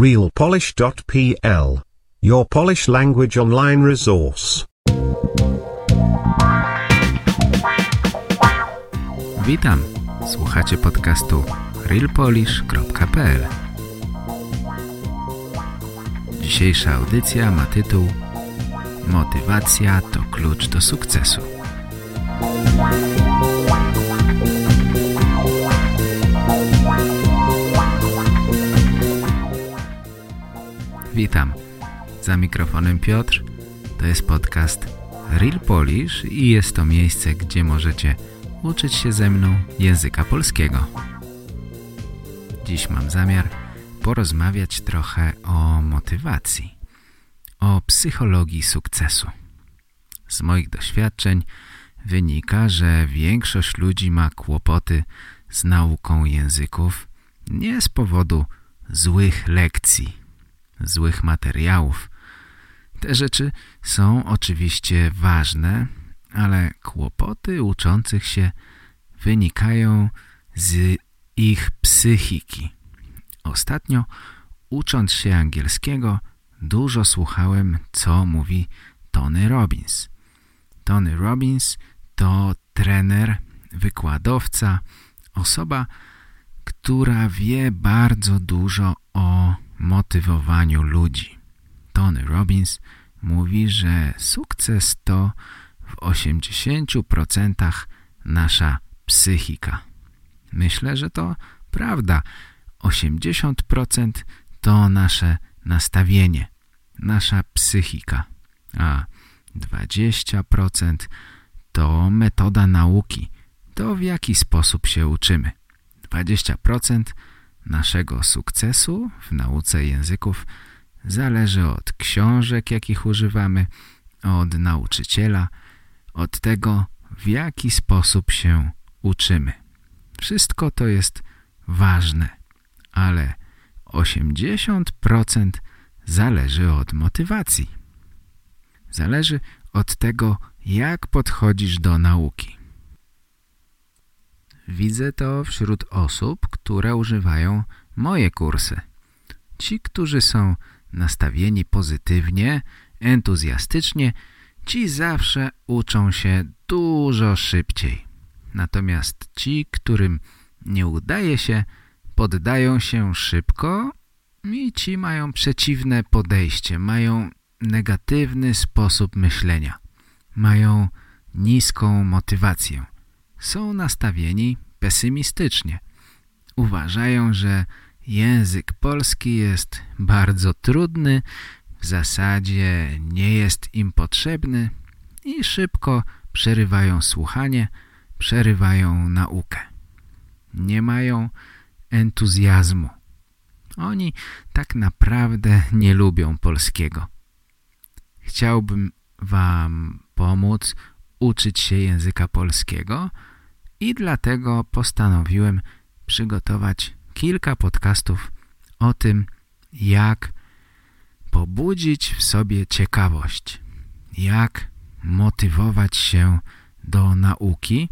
realpolish.pl. Your Polish language online resource. Witam. Słuchacie podcastu realpolish.pl. Dzisiejsza audycja ma tytuł Motywacja to klucz do sukcesu. Witam. Za mikrofonem Piotr. To jest podcast Real Polish i jest to miejsce, gdzie możecie uczyć się ze mną języka polskiego. Dziś mam zamiar porozmawiać trochę o motywacji, o psychologii sukcesu. Z moich doświadczeń wynika, że większość ludzi ma kłopoty z nauką języków nie z powodu złych lekcji, złych materiałów. Te rzeczy są oczywiście ważne, ale kłopoty uczących się wynikają z ich psychiki. Ostatnio, ucząc się angielskiego, dużo słuchałem, co mówi Tony Robbins. Tony Robbins to trener, wykładowca, osoba, która wie bardzo dużo o motywowaniu ludzi. Tony Robbins mówi, że sukces to w 80% nasza psychika. Myślę, że to prawda. 80% to nasze nastawienie, nasza psychika, a 20% to metoda nauki, to w jaki sposób się uczymy. 20% naszego sukcesu w nauce języków zależy od książek, jakich używamy, od nauczyciela, od tego, w jaki sposób się uczymy. Wszystko to jest ważne, ale 80% zależy od motywacji. Zależy od tego, jak podchodzisz do nauki. Widzę to wśród osób, które używają moje kursy. Ci, którzy są nastawieni pozytywnie, entuzjastycznie, ci zawsze uczą się dużo szybciej. Natomiast ci, którym nie udaje się, poddają się szybko i ci mają przeciwne podejście, mają negatywny sposób myślenia, mają niską motywację, są nastawieni pesymistycznie. Uważają, że język polski jest bardzo trudny, w zasadzie nie jest im potrzebny i szybko przerywają słuchanie, przerywają naukę. Nie mają entuzjazmu. Oni tak naprawdę nie lubią polskiego. Chciałbym Wam pomóc uczyć się języka polskiego i dlatego postanowiłem przygotować kilka podcastów o tym, jak pobudzić w sobie ciekawość, jak motywować się do nauki,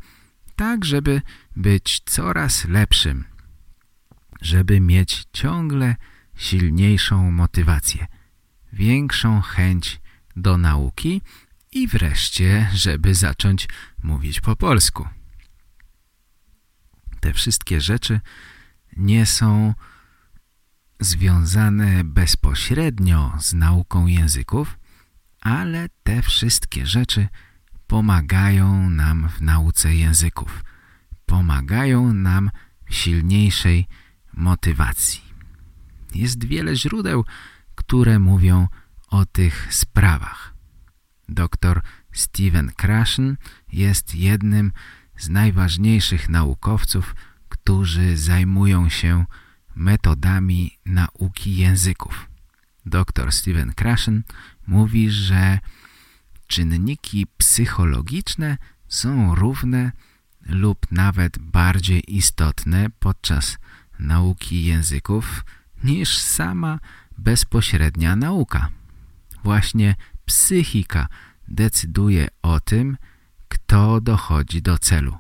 tak żeby być coraz lepszym, żeby mieć ciągle silniejszą motywację, większą chęć do nauki i wreszcie, żeby zacząć mówić po polsku. Te wszystkie rzeczy nie są związane bezpośrednio z nauką języków, ale te wszystkie rzeczy pomagają nam w nauce języków. Pomagają nam w silniejszej motywacji. Jest wiele źródeł, które mówią o tych sprawach. Dr Steven Krashen jest jednym z najważniejszych naukowców, którzy zajmują się metodami nauki języków. Dr Steven Krashen mówi, że czynniki psychologiczne są równe lub nawet bardziej istotne podczas nauki języków niż sama bezpośrednia nauka. Właśnie psychika decyduje o tym, kto dochodzi do celu.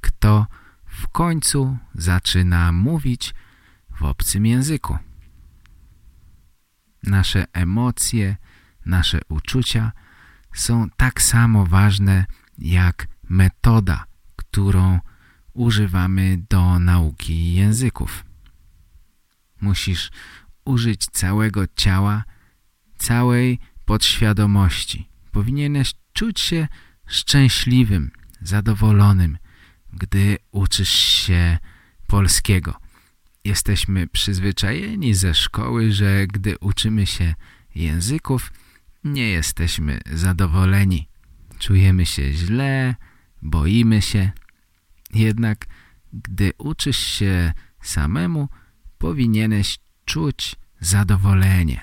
Kto w końcu zaczyna mówić w obcym języku. nasze emocje, nasze uczucia są tak samo ważne jak metoda, którą używamy do nauki języków. Musisz użyć całego ciała, całej podświadomości. Powinieneś czuć się szczęśliwym, zadowolonym, gdy uczysz się polskiego. Jesteśmy przyzwyczajeni ze szkoły, że gdy uczymy się języków, nie jesteśmy zadowoleni. Czujemy się źle, boimy się. Jednak gdy uczysz się samemu, powinieneś czuć zadowolenie.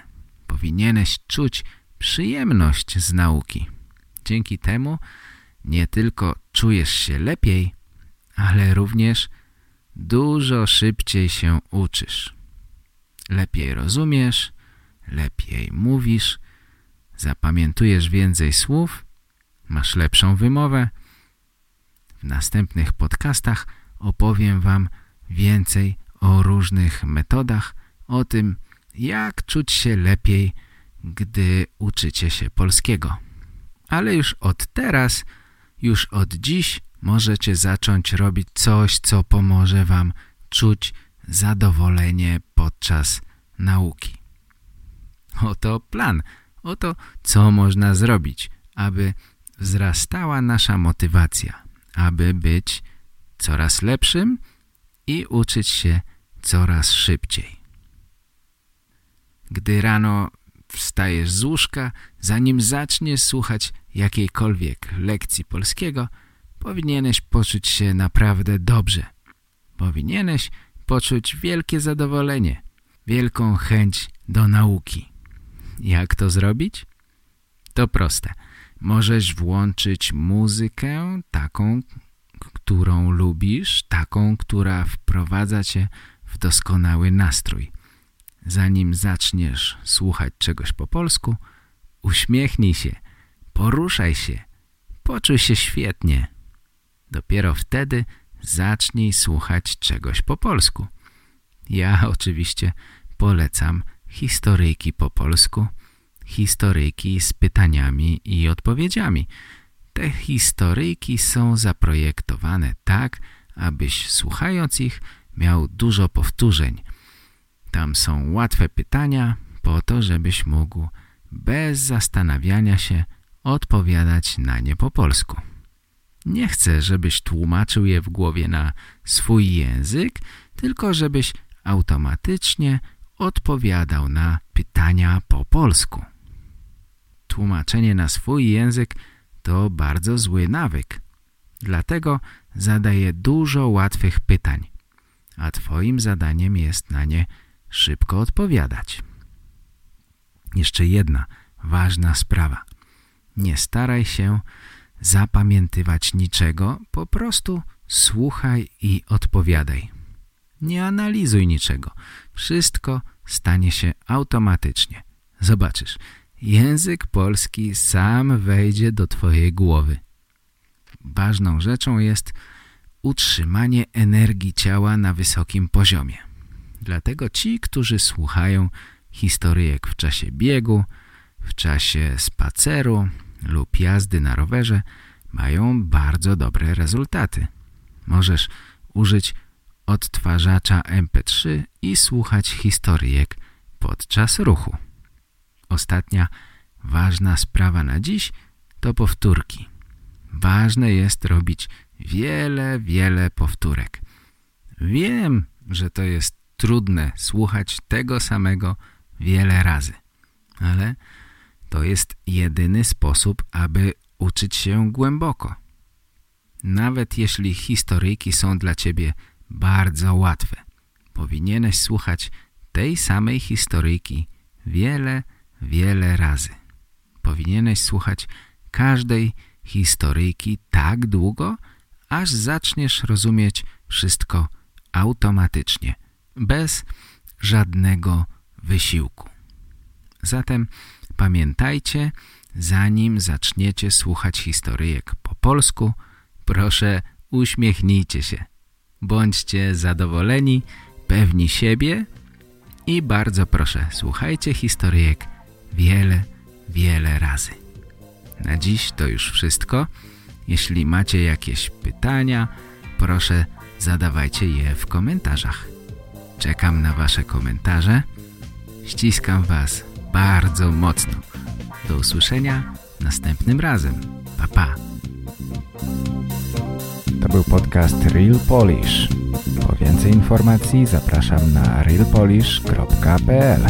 Powinieneś czuć przyjemność z nauki. Dzięki temu nie tylko czujesz się lepiej, ale również dużo szybciej się uczysz. Lepiej rozumiesz, lepiej mówisz, zapamiętujesz więcej słów, masz lepszą wymowę. W następnych podcastach opowiem Wam więcej o różnych metodach, o tym, jak czuć się lepiej, gdy uczycie się polskiego. Ale już od teraz, już od dziś możecie zacząć robić coś, co pomoże Wam czuć zadowolenie podczas nauki. Oto plan, oto co można zrobić, aby wzrastała nasza motywacja, aby być coraz lepszym i uczyć się coraz szybciej. Gdy rano wstajesz z łóżka, zanim zaczniesz słuchać jakiejkolwiek lekcji polskiego, powinieneś poczuć się naprawdę dobrze. Powinieneś poczuć wielkie zadowolenie, wielką chęć do nauki. Jak to zrobić? To proste. Możesz włączyć muzykę taką, którą lubisz, taką, która wprowadza cię w doskonały nastrój. Zanim zaczniesz słuchać czegoś po polsku, uśmiechnij się, poruszaj się, poczuj się świetnie. Dopiero wtedy zacznij słuchać czegoś po polsku. Ja oczywiście polecam historyjki po polsku, historyjki z pytaniami i odpowiedziami. Te historyjki są zaprojektowane tak, abyś słuchając ich miał dużo powtórzeń. Tam są łatwe pytania po to, żebyś mógł bez zastanawiania się odpowiadać na nie po polsku. Nie chcę, żebyś tłumaczył je w głowie na swój język, tylko żebyś automatycznie odpowiadał na pytania po polsku. Tłumaczenie na swój język to bardzo zły nawyk. Dlatego zadaję dużo łatwych pytań, a Twoim zadaniem jest na nie szybko odpowiadać. Jeszcze jedna ważna sprawa. Nie staraj się zapamiętywać niczego, po prostu słuchaj i odpowiadaj. Nie analizuj niczego. Wszystko stanie się automatycznie. Zobaczysz, język polski sam wejdzie do twojej głowy. Ważną rzeczą jest utrzymanie energii ciała na wysokim poziomie. Dlatego ci, którzy słuchają historyjek w czasie biegu, w czasie spaceru lub jazdy na rowerze, mają bardzo dobre rezultaty. Możesz użyć odtwarzacza MP3 i słuchać historyjek podczas ruchu. Ostatnia ważna sprawa na dziś to powtórki. Ważne jest robić wiele, wiele powtórek. Wiem, że to jest trudne słuchać tego samego wiele razy, ale to jest jedyny sposób, aby uczyć się głęboko. Nawet jeśli historyjki są dla ciebie bardzo łatwe, powinieneś słuchać tej samej historyjki wiele, wiele razy. Powinieneś słuchać każdej historyjki tak długo, aż zaczniesz rozumieć wszystko automatycznie, bez żadnego wysiłku. Zatem pamiętajcie, zanim zaczniecie słuchać historyjek po polsku, proszę uśmiechnijcie się. Bądźcie zadowoleni, pewni siebie I bardzo proszę, słuchajcie historyjek wiele, wiele razy. Na dziś to już wszystko. Jeśli macie jakieś pytania, proszę zadawajcie je w komentarzach. Czekam na wasze komentarze. Ściskam was bardzo mocno. Do usłyszenia następnym razem. Pa, pa. To był podcast Real Polish. Po więcej informacji zapraszam na realpolish.pl